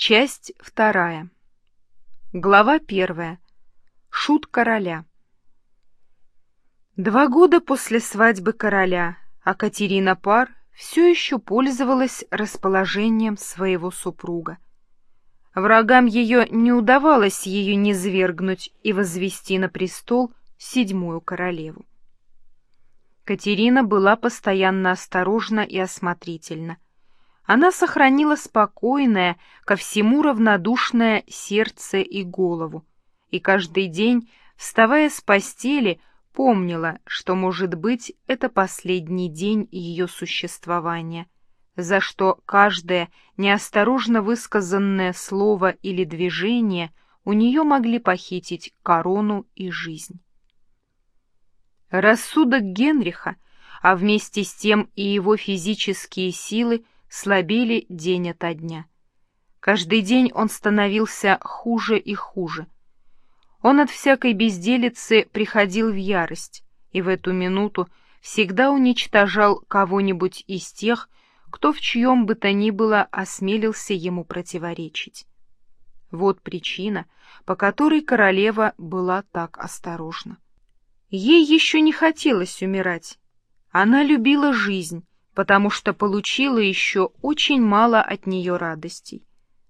Часть вторая. Глава первая. Шут короля. Два года после свадьбы короля, а Катерина Пар все еще пользовалась расположением своего супруга. Врагам ее не удавалось ее низвергнуть и возвести на престол седьмую королеву. Катерина была постоянно осторожна и осмотрительна. Она сохранила спокойное, ко всему равнодушное сердце и голову, и каждый день, вставая с постели, помнила, что, может быть, это последний день ее существования, за что каждое неосторожно высказанное слово или движение у нее могли похитить корону и жизнь. Рассудок Генриха, а вместе с тем и его физические силы слабели день ото дня. Каждый день он становился хуже и хуже. Он от всякой безделицы приходил в ярость, и в эту минуту всегда уничтожал кого-нибудь из тех, кто в чьем бы то ни было осмелился ему противоречить. Вот причина, по которой королева была так осторожна. Ей еще не хотелось умирать. Она любила жизнь, потому что получила еще очень мало от нее радостей.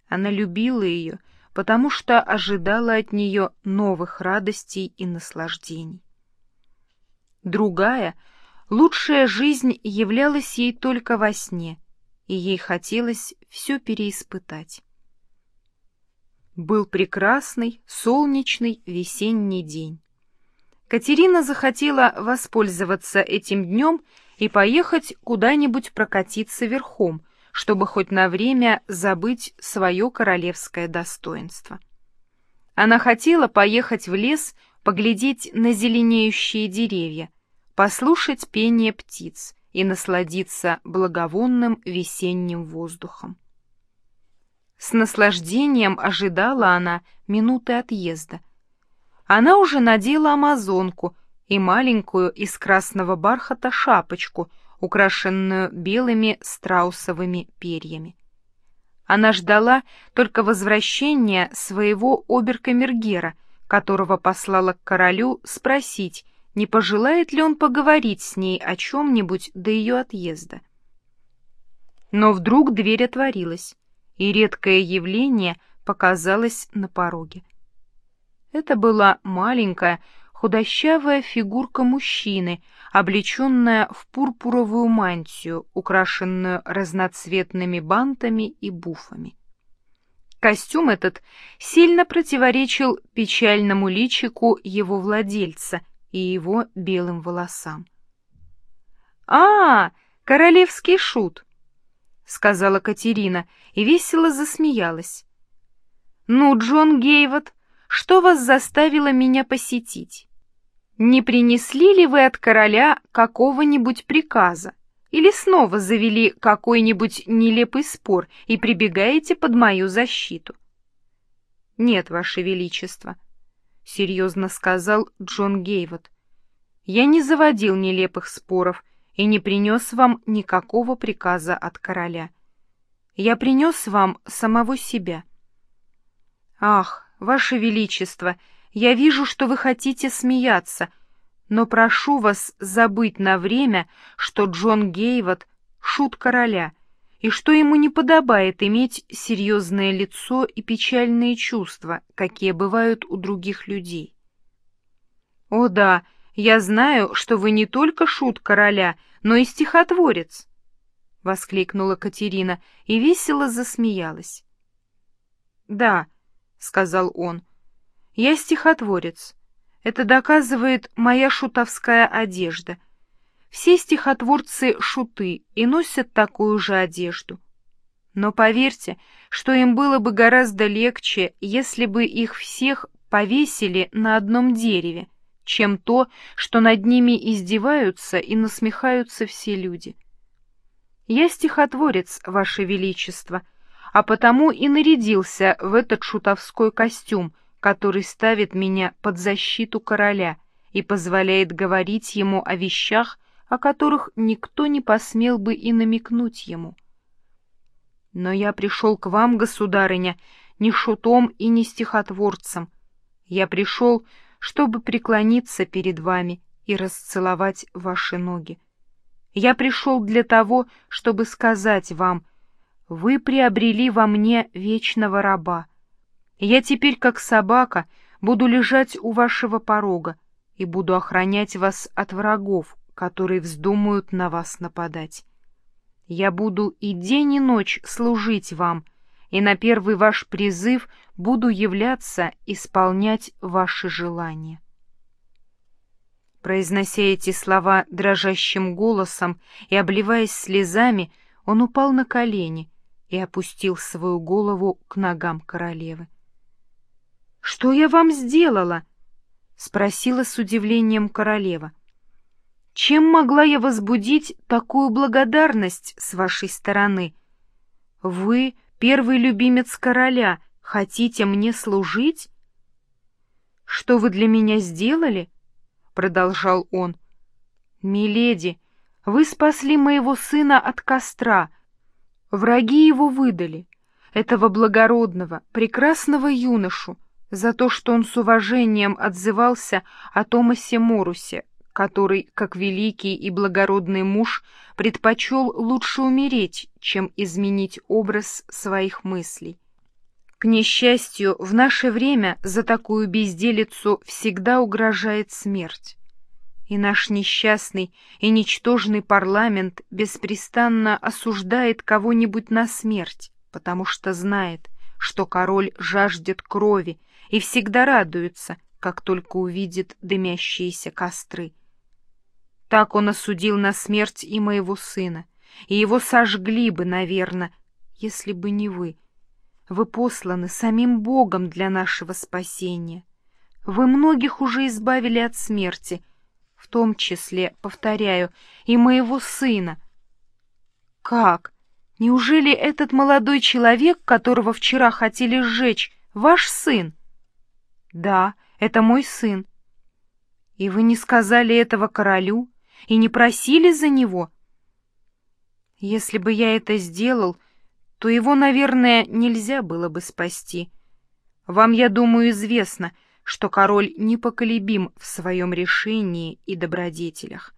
Она любила ее, потому что ожидала от нее новых радостей и наслаждений. Другая, лучшая жизнь являлась ей только во сне, и ей хотелось все переиспытать. Был прекрасный, солнечный весенний день. Катерина захотела воспользоваться этим днем и поехать куда-нибудь прокатиться верхом, чтобы хоть на время забыть свое королевское достоинство. Она хотела поехать в лес, поглядеть на зеленеющие деревья, послушать пение птиц и насладиться благовонным весенним воздухом. С наслаждением ожидала она минуты отъезда, она уже надела амазонку и маленькую из красного бархата шапочку, украшенную белыми страусовыми перьями. Она ждала только возвращения своего оберкамергера, которого послала к королю спросить, не пожелает ли он поговорить с ней о чем-нибудь до ее отъезда. Но вдруг дверь отворилась, и редкое явление показалось на пороге. Это была маленькая, худощавая фигурка мужчины, облеченная в пурпуровую мантию, украшенную разноцветными бантами и буфами. Костюм этот сильно противоречил печальному личику его владельца и его белым волосам. «А, королевский шут!» — сказала Катерина и весело засмеялась. «Ну, Джон Гейвот, что вас заставило меня посетить? Не принесли ли вы от короля какого-нибудь приказа? Или снова завели какой-нибудь нелепый спор и прибегаете под мою защиту? Нет, ваше величество, — серьезно сказал Джон Гейвот. Я не заводил нелепых споров и не принес вам никакого приказа от короля. Я принес вам самого себя. Ах, Ваше Величество, я вижу, что вы хотите смеяться, но прошу вас забыть на время, что Джон Гейвот — шут короля, и что ему не подобает иметь серьезное лицо и печальные чувства, какие бывают у других людей. О да, я знаю, что вы не только шут короля, но и стихотворец, — воскликнула Катерина и весело засмеялась. Да, —— сказал он. «Я стихотворец. Это доказывает моя шутовская одежда. Все стихотворцы — шуты и носят такую же одежду. Но поверьте, что им было бы гораздо легче, если бы их всех повесили на одном дереве, чем то, что над ними издеваются и насмехаются все люди. Я стихотворец, Ваше Величество, — а потому и нарядился в этот шутовской костюм, который ставит меня под защиту короля и позволяет говорить ему о вещах, о которых никто не посмел бы и намекнуть ему. Но я пришел к вам, государыня, не шутом и не стихотворцем. Я пришел, чтобы преклониться перед вами и расцеловать ваши ноги. Я пришел для того, чтобы сказать вам, вы приобрели во мне вечного раба. Я теперь, как собака, буду лежать у вашего порога и буду охранять вас от врагов, которые вздумают на вас нападать. Я буду и день, и ночь служить вам, и на первый ваш призыв буду являться исполнять ваши желания. Произнося эти слова дрожащим голосом и обливаясь слезами, он упал на колени и опустил свою голову к ногам королевы. — Что я вам сделала? — спросила с удивлением королева. — Чем могла я возбудить такую благодарность с вашей стороны? Вы, первый любимец короля, хотите мне служить? — Что вы для меня сделали? — продолжал он. «Миледи, вы спасли моего сына от костра. Враги его выдали, этого благородного, прекрасного юношу, за то, что он с уважением отзывался о Томасе Морусе, который, как великий и благородный муж, предпочел лучше умереть, чем изменить образ своих мыслей. К несчастью, в наше время за такую безделицу всегда угрожает смерть. И наш несчастный и ничтожный парламент беспрестанно осуждает кого-нибудь на смерть, потому что знает, что король жаждет крови и всегда радуется, как только увидит дымящиеся костры. Так он осудил на смерть и моего сына, и его сожгли бы, наверное, если бы не вы — вы посланы самим Богом для нашего спасения. Вы многих уже избавили от смерти, в том числе, повторяю, и моего сына. Как? Неужели этот молодой человек, которого вчера хотели сжечь, ваш сын? Да, это мой сын. И вы не сказали этого королю и не просили за него? Если бы я это сделал, — то его, наверное, нельзя было бы спасти. Вам, я думаю, известно, что король непоколебим в своем решении и добродетелях.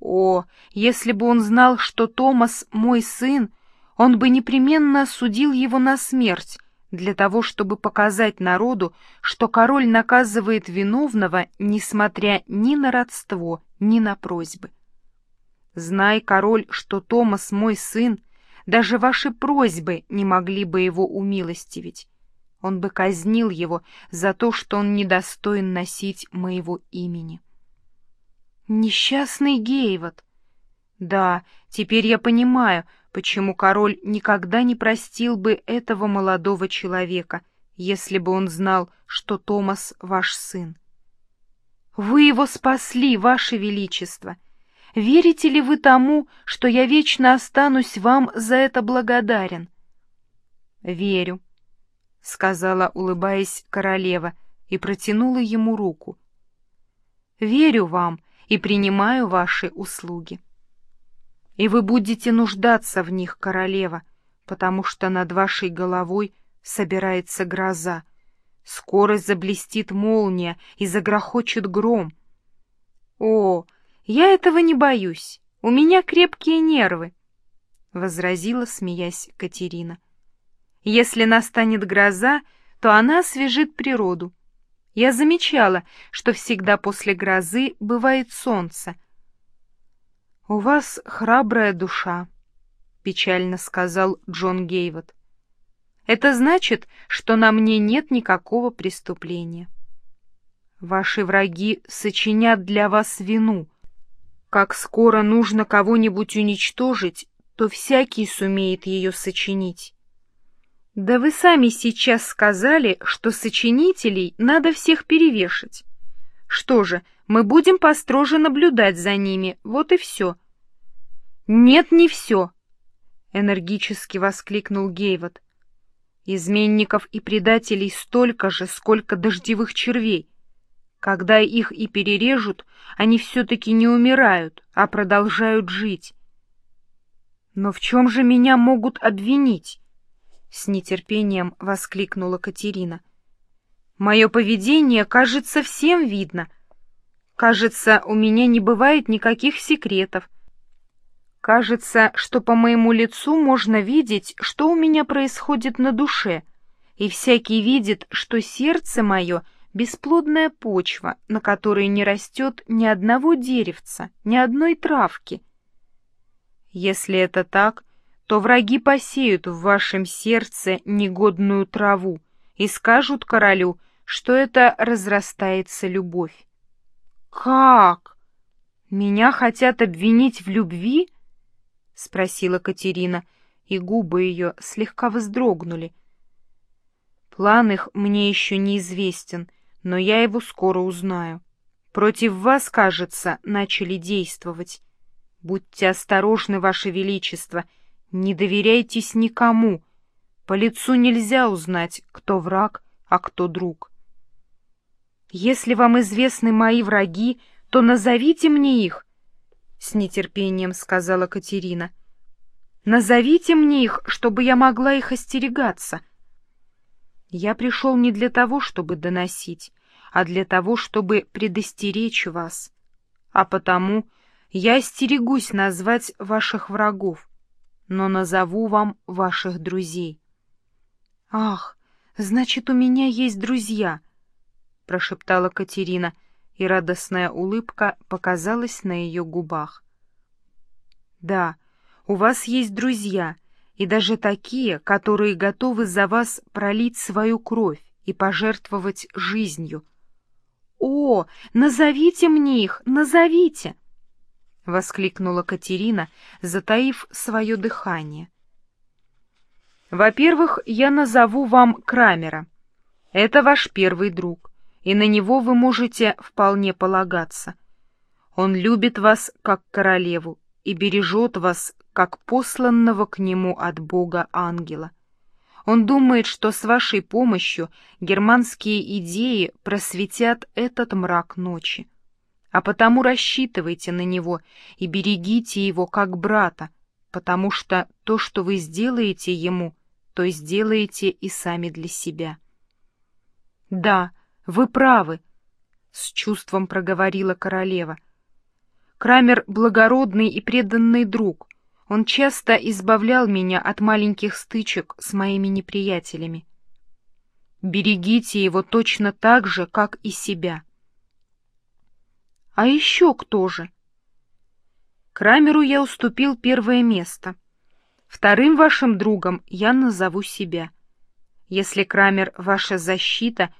О, если бы он знал, что Томас мой сын, он бы непременно осудил его на смерть, для того, чтобы показать народу, что король наказывает виновного, несмотря ни на родство, ни на просьбы. Знай, король, что Томас мой сын, даже ваши просьбы не могли бы его умилостивить. Он бы казнил его за то, что он недостоин носить моего имени. Несчастный Гейвот. Да, теперь я понимаю, почему король никогда не простил бы этого молодого человека, если бы он знал, что Томас ваш сын. Вы его спасли, ваше величество, Верите ли вы тому, что я вечно останусь вам за это благодарен? — Верю, — сказала, улыбаясь королева, и протянула ему руку. — Верю вам и принимаю ваши услуги. И вы будете нуждаться в них, королева, потому что над вашей головой собирается гроза. Скоро заблестит молния и загрохочет гром. О, «Я этого не боюсь. У меня крепкие нервы», — возразила, смеясь Катерина. «Если настанет гроза, то она освежит природу. Я замечала, что всегда после грозы бывает солнце». «У вас храбрая душа», — печально сказал Джон Гейвот. «Это значит, что на мне нет никакого преступления. Ваши враги сочинят для вас вину» Как скоро нужно кого-нибудь уничтожить, то всякий сумеет ее сочинить. Да вы сами сейчас сказали, что сочинителей надо всех перевешать. Что же, мы будем построже наблюдать за ними, вот и все. Нет, не все, — энергически воскликнул Гейвот. Изменников и предателей столько же, сколько дождевых червей. Когда их и перережут, они все-таки не умирают, а продолжают жить. Но в чем же меня могут обвинить? С нетерпением воскликнула Катерина. Мое поведение, кажется, всем видно. Кажется, у меня не бывает никаких секретов. Кажется, что по моему лицу можно видеть, что у меня происходит на душе, и всякий видит, что сердце мое — бесплодная почва, на которой не растет ни одного деревца, ни одной травки. Если это так, то враги посеют в вашем сердце негодную траву и скажут королю, что это разрастается любовь. «Как? Меня хотят обвинить в любви?» — спросила Катерина, и губы ее слегка вздрогнули. «План их мне еще неизвестен, но я его скоро узнаю. Против вас, кажется, начали действовать. Будьте осторожны, Ваше Величество, не доверяйтесь никому. По лицу нельзя узнать, кто враг, а кто друг. Если вам известны мои враги, то назовите мне их, — с нетерпением сказала Катерина. Назовите мне их, чтобы я могла их остерегаться. — я пришел не для того, чтобы доносить, а для того, чтобы предостеречь вас. А потому я остерегусь назвать ваших врагов, но назову вам ваших друзей. — Ах, значит, у меня есть друзья! — прошептала Катерина, и радостная улыбка показалась на ее губах. — Да, у вас есть друзья — и даже такие, которые готовы за вас пролить свою кровь и пожертвовать жизнью. «О, назовите мне их, назовите!» — воскликнула Катерина, затаив свое дыхание. «Во-первых, я назову вам Крамера. Это ваш первый друг, и на него вы можете вполне полагаться. Он любит вас как королеву и бережет вас как посланного к нему от Бога ангела. Он думает, что с вашей помощью германские идеи просветят этот мрак ночи. А потому рассчитывайте на него и берегите его как брата, потому что то, что вы сделаете ему, то сделаете и сами для себя. «Да, вы правы», — с чувством проговорила королева. «Крамер — благородный и преданный друг, он часто избавлял меня от маленьких стычек с моими неприятелями. Берегите его точно так же, как и себя. А еще кто же? Крамеру я уступил первое место. Вторым вашим другом я назову себя. Если Крамер — ваша защита,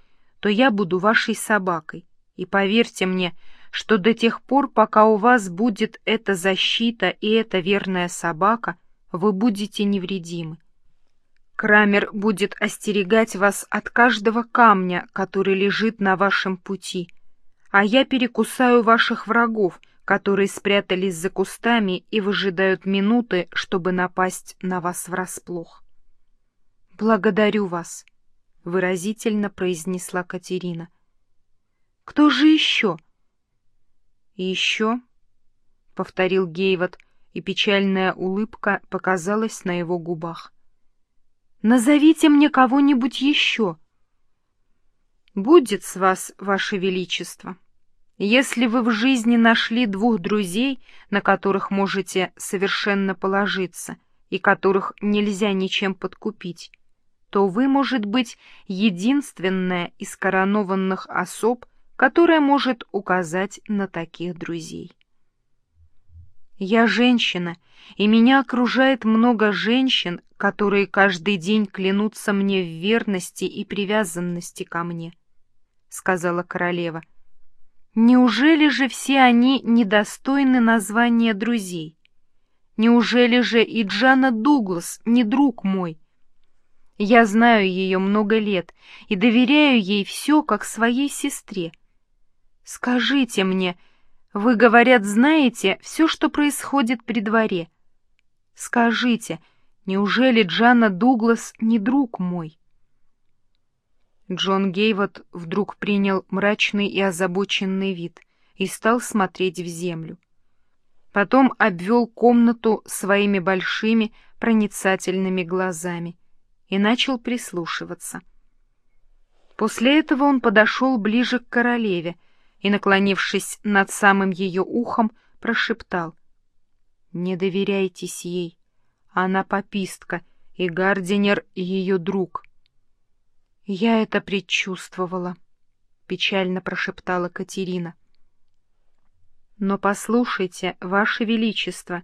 то я буду вашей собакой. И поверьте мне, что до тех пор, пока у вас будет эта защита и эта верная собака, вы будете невредимы. Крамер будет остерегать вас от каждого камня, который лежит на вашем пути, а я перекусаю ваших врагов, которые спрятались за кустами и выжидают минуты, чтобы напасть на вас врасплох. «Благодарю вас», — выразительно произнесла Катерина. «Кто же еще?» Еще, — повторил Гейвот, и печальная улыбка показалась на его губах. — Назовите мне кого-нибудь еще. — Будет с вас, ваше величество. Если вы в жизни нашли двух друзей, на которых можете совершенно положиться и которых нельзя ничем подкупить, то вы, может быть, единственная из коронованных особ, которая может указать на таких друзей. Я женщина, и меня окружает много женщин, которые каждый день клянутся мне в верности и привязанности ко мне, — сказала королева. Неужели же все они недостойны названия друзей? Неужели же и Джана Дуглас не друг мой? Я знаю ее много лет и доверяю ей все, как своей сестре — Скажите мне, вы, говорят, знаете все, что происходит при дворе. Скажите, неужели Джанна Дуглас не друг мой? Джон Гейвот вдруг принял мрачный и озабоченный вид и стал смотреть в землю. Потом обвел комнату своими большими проницательными глазами и начал прислушиваться. После этого он подошел ближе к королеве и, наклонившись над самым ее ухом, прошептал. «Не доверяйтесь ей. Она попистка, и Гардинер — ее друг». «Я это предчувствовала», — печально прошептала Катерина. «Но послушайте, Ваше Величество,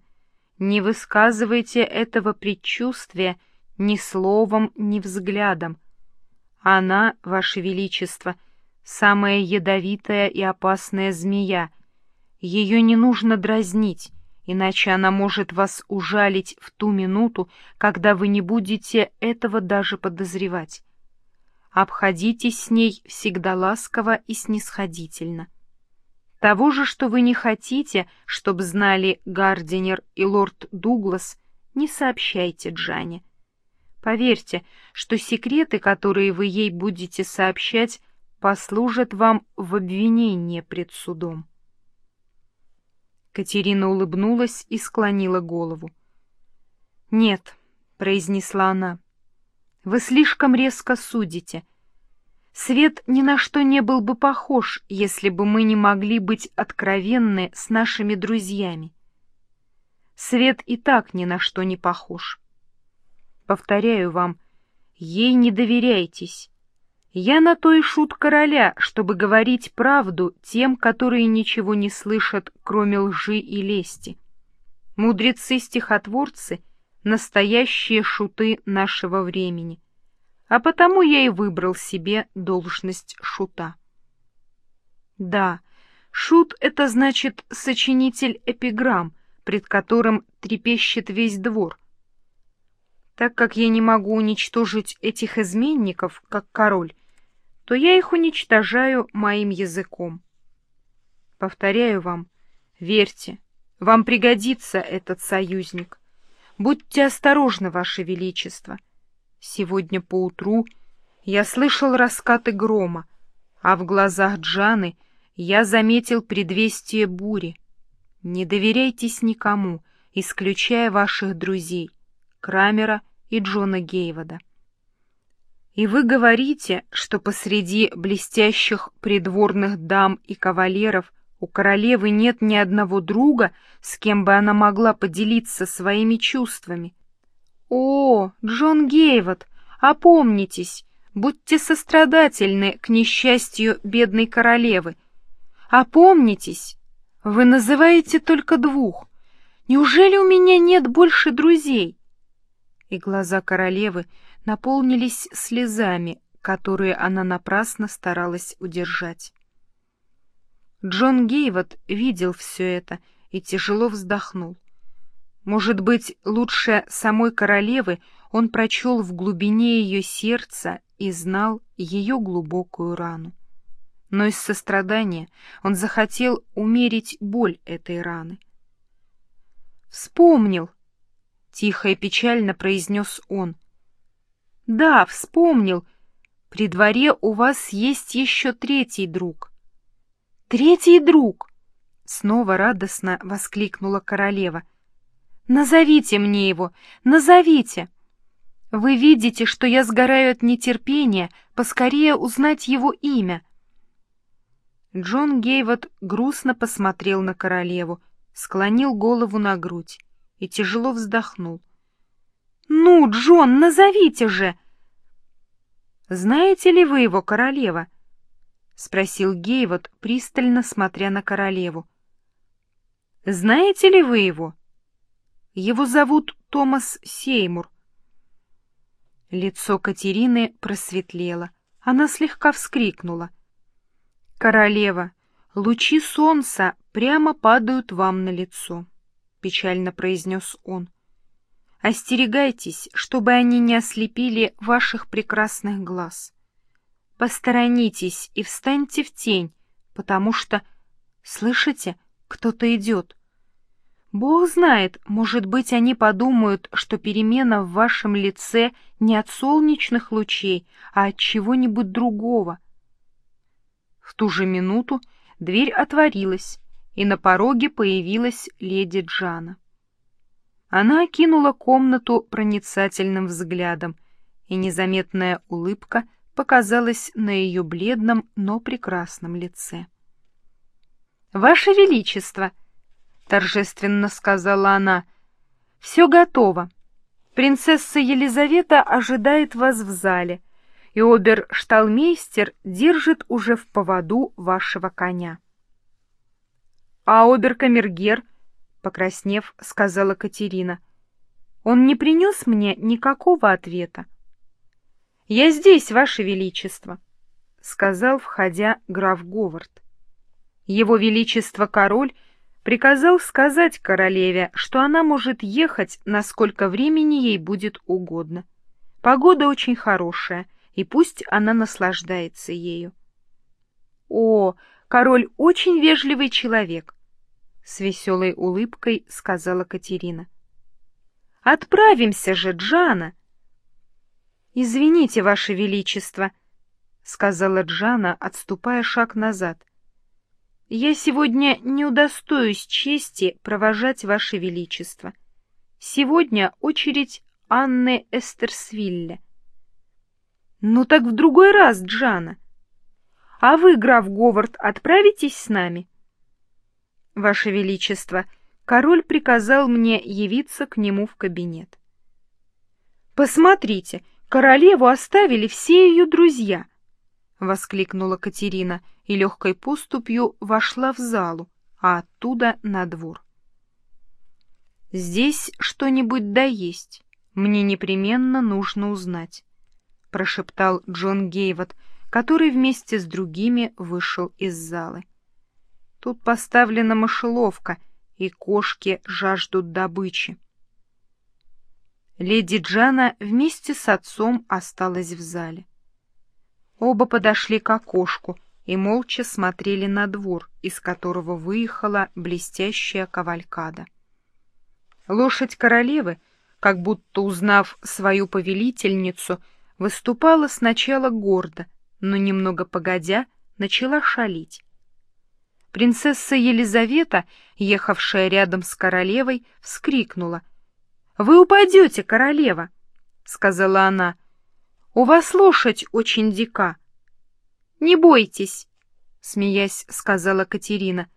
не высказывайте этого предчувствия ни словом, ни взглядом. Она, Ваше Величество, самая ядовитая и опасная змея. Ее не нужно дразнить, иначе она может вас ужалить в ту минуту, когда вы не будете этого даже подозревать. Обходитесь с ней всегда ласково и снисходительно. Того же, что вы не хотите, чтобы знали Гардинер и лорд Дуглас, не сообщайте Джане. Поверьте, что секреты, которые вы ей будете сообщать, послужат вам в обвинении пред судом. Катерина улыбнулась и склонила голову. «Нет», — произнесла она, — «вы слишком резко судите. Свет ни на что не был бы похож, если бы мы не могли быть откровенны с нашими друзьями. Свет и так ни на что не похож. Повторяю вам, ей не доверяйтесь. Я на то и шут короля, чтобы говорить правду тем, которые ничего не слышат, кроме лжи и лести. Мудрецы-стихотворцы — настоящие шуты нашего времени — а потому я и выбрал себе должность шута. Да, шут — это значит сочинитель эпиграмм, пред которым трепещет весь двор. Так как я не могу уничтожить этих изменников, как король, то я их уничтожаю моим языком. Повторяю вам, верьте, вам пригодится этот союзник. Будьте осторожны, Ваше Величество — Сегодня поутру я слышал раскаты грома, а в глазах Джаны я заметил предвестие бури. Не доверяйтесь никому, исключая ваших друзей, Крамера и Джона Гейвода. И вы говорите, что посреди блестящих придворных дам и кавалеров у королевы нет ни одного друга, с кем бы она могла поделиться своими чувствами. «О, Джон Гейвот, опомнитесь, будьте сострадательны к несчастью бедной королевы. Опомнитесь, вы называете только двух. Неужели у меня нет больше друзей?» И глаза королевы наполнились слезами, которые она напрасно старалась удержать. Джон Гейвот видел все это и тяжело вздохнул. Может быть, лучше самой королевы он прочел в глубине ее сердца и знал ее глубокую рану. Но из сострадания он захотел умерить боль этой раны. «Вспомнил!» — тихо и печально произнес он. «Да, вспомнил. При дворе у вас есть еще третий друг». «Третий друг!» — снова радостно воскликнула королева — Назовите мне его, назовите. Вы видите, что я сгораю от нетерпения поскорее узнать его имя. Джон Гейвот грустно посмотрел на королеву, склонил голову на грудь и тяжело вздохнул. «Ну, Джон, назовите же!» «Знаете ли вы его, королева?» — спросил Гейвот, пристально смотря на королеву. «Знаете ли вы его?» Его зовут Томас Сеймур. Лицо Катерины просветлело. Она слегка вскрикнула. «Королева, лучи солнца прямо падают вам на лицо», — печально произнес он. «Остерегайтесь, чтобы они не ослепили ваших прекрасных глаз. Посторонитесь и встаньте в тень, потому что, слышите, кто-то идет. Бог знает, может быть, они подумают, что перемена в вашем лице не от солнечных лучей, а от чего-нибудь другого. В ту же минуту дверь отворилась, и на пороге появилась леди Джана. Она окинула комнату проницательным взглядом, и незаметная улыбка показалась на ее бледном, но прекрасном лице. «Ваше Величество!» — торжественно сказала она. «Все готово. Принцесса Елизавета ожидает вас в зале, и обер-шталмейстер держит уже в поводу вашего коня». «А обер-камергер?» — покраснев, сказала Катерина. «Он не принес мне никакого ответа». «Я здесь, Ваше Величество», — сказал, входя граф Говард. Его Величество король приказал сказать королеве, что она может ехать, насколько времени ей будет угодно. Погода очень хорошая, и пусть она наслаждается ею. «О, король очень вежливый человек», с веселой улыбкой сказала Катерина. «Отправимся же, Джана!» «Извините, Ваше Величество», — сказала Джана, отступая шаг назад. «Я сегодня не удостоюсь чести провожать Ваше Величество. Сегодня очередь Анны Эстерсвилле». «Ну так в другой раз, Джана. А вы, граф Говард, отправитесь с нами?» Ваше Величество, король приказал мне явиться к нему в кабинет. «Посмотрите, королеву оставили все ее друзья!» — воскликнула Катерина и легкой поступью вошла в залу, а оттуда на двор. «Здесь что-нибудь да есть, мне непременно нужно узнать», — прошептал Джон Гейвот, который вместе с другими вышел из залы. Тут поставлена мышеловка, и кошки жаждут добычи. Леди Джана вместе с отцом осталась в зале. Оба подошли к окошку и молча смотрели на двор, из которого выехала блестящая кавалькада. Лошадь королевы, как будто узнав свою повелительницу, выступала сначала гордо, но немного погодя начала шалить. Принцесса Елизавета, ехавшая рядом с королевой, вскрикнула. «Вы упадете, королева!» — сказала она. «У вас лошадь очень дика». «Не бойтесь», — смеясь сказала Катерина.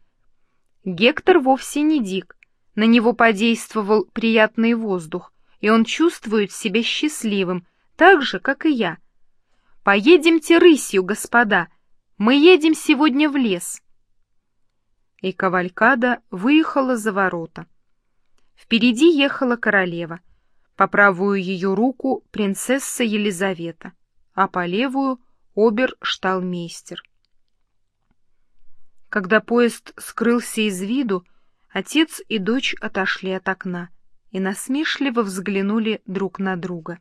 Гектор вовсе не дик. На него подействовал приятный воздух, и он чувствует себя счастливым, так же, как и я. «Поедемте рысью, господа. Мы едем сегодня в лес» и кавалькада выехала за ворота. Впереди ехала королева, по правую ее руку принцесса Елизавета, а по левую — обер-шталмейстер. Когда поезд скрылся из виду, отец и дочь отошли от окна и насмешливо взглянули друг на друга.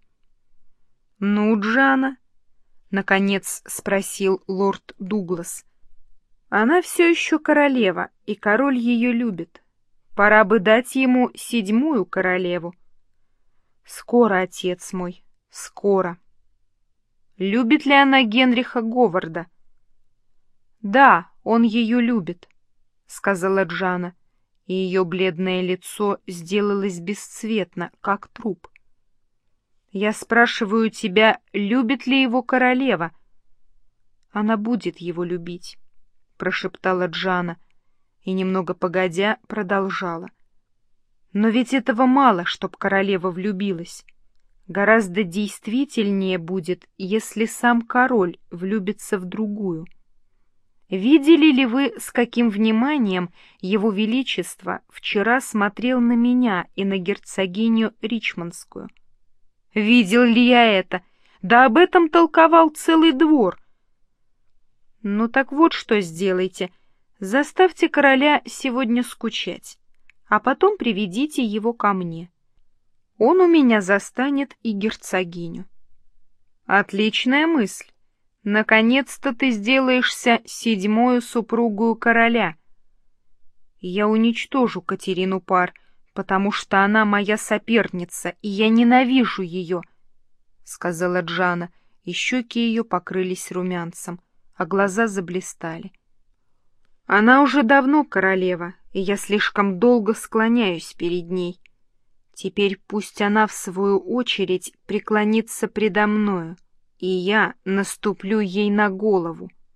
— Ну, Джана? — наконец спросил лорд Дуглас — она все еще королева, и король ее любит. Пора бы дать ему седьмую королеву. Скоро, отец мой, скоро. Любит ли она Генриха Говарда? Да, он ее любит, сказала Джана, и ее бледное лицо сделалось бесцветно, как труп. Я спрашиваю тебя, любит ли его королева? Она будет его любить прошептала Джана и, немного погодя, продолжала. Но ведь этого мало, чтоб королева влюбилась. Гораздо действительнее будет, если сам король влюбится в другую. Видели ли вы, с каким вниманием его величество вчера смотрел на меня и на герцогиню Ричмондскую? Видел ли я это? Да об этом толковал целый двор, ну так вот что сделайте. Заставьте короля сегодня скучать, а потом приведите его ко мне. Он у меня застанет и герцогиню. Отличная мысль. Наконец-то ты сделаешься седьмую супругую короля. Я уничтожу Катерину Пар, потому что она моя соперница, и я ненавижу ее, — сказала Джана, и щеки ее покрылись румянцем а глаза заблистали. Она уже давно королева, и я слишком долго склоняюсь перед ней. Теперь пусть она, в свою очередь, преклонится предо мною, и я наступлю ей на голову.